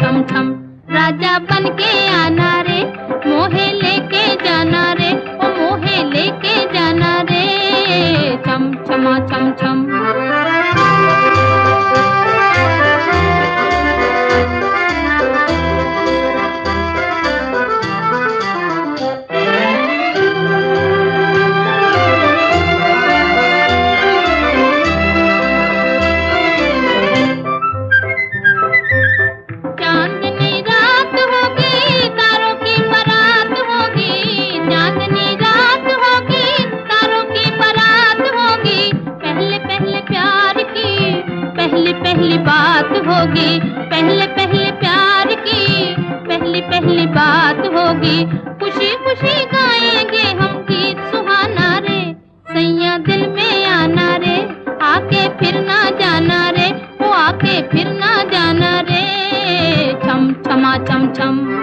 ठम ठम राजा बन के होगी, पहले पहले प्यार की, पहली पहली बात होगी। खुशी खुशी गाएँगे हम गीत सुहाना रे, सैया दिल में आना रे, आके फिर ना जाना रे, वो आके फिर ना जाना रे। छम, छमा, छम छम।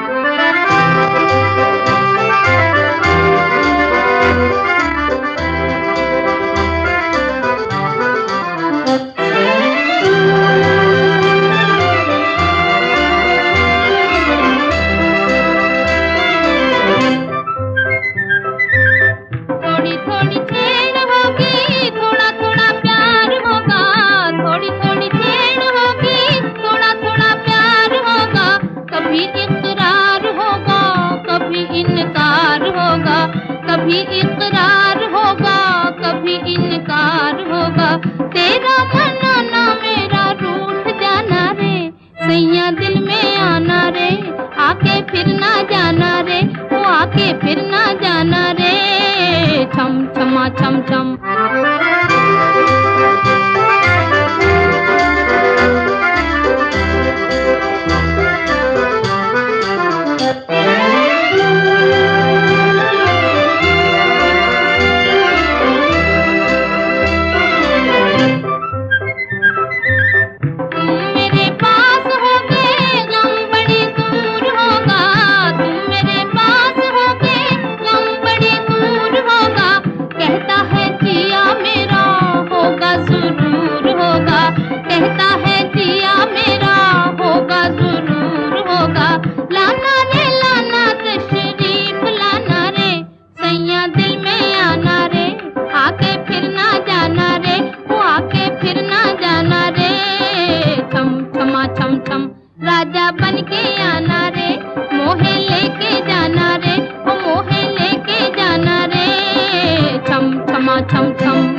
कभी इकरार छम राजा बन के आना रे, मोहे लेके जाना रे, ओ मोहे लेके जाना रे। छम, छमा, छम छम।